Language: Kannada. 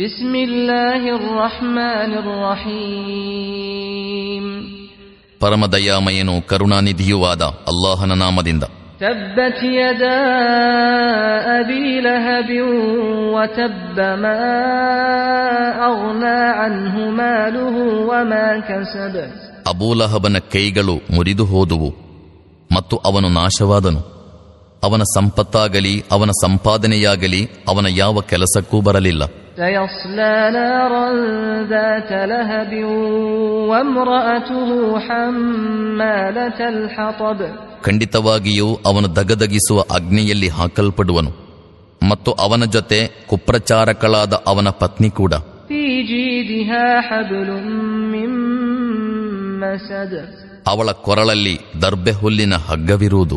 بسم الله الرحمن الرحيم ಪರಮದಯಾಮಯನು ಕರುಣಾನಿಧಿಯೂ ಆದ ಅಲ್ಲಾಹನ ನಾಮದಿಂದ تبت يدا أبي لهب وتب ما أغنى عنه ماله وما كسب ಅಬೂಲಹಬನ ಕೈಗಳು ಮುರಿದು ಹೋದುವು ಮತ್ತು ಅವನು ನಾಶವಾದನು ಅವನ ಸಂಪತ್ತಾಗಲಿ ಅವನ ಸಂಪಾದನೆಯಾಗಲಿ ಅವನ ಯಾವ ಕೆಲಸಕ್ಕೂ ಬರಲಿಲ್ಲ سيصلى نارا ذات لهب وامرأته حمالة الحطب ಖಂಡಿತವಾಗಿಯೂ ಅವನು ದಗದಗಿಸುವ ಅಗ್ನಿಯಲ್ಲಿ ಹಾಕಲ್ಪಡುವನು ಮತ್ತು ಅವನ ಜೊತೆ ಕುಪ್ರಚಾರಕಳಾದ ಅವನ ಪತ್ನಿ ಕೂಡ في جيدها حبل من مسد ಅವಳ ಕೊರಳಲ್ಲಿ ದರ್ಬೆ ಹುಲ್ಲಿನ ಹಗ್ಗವಿರುವುದು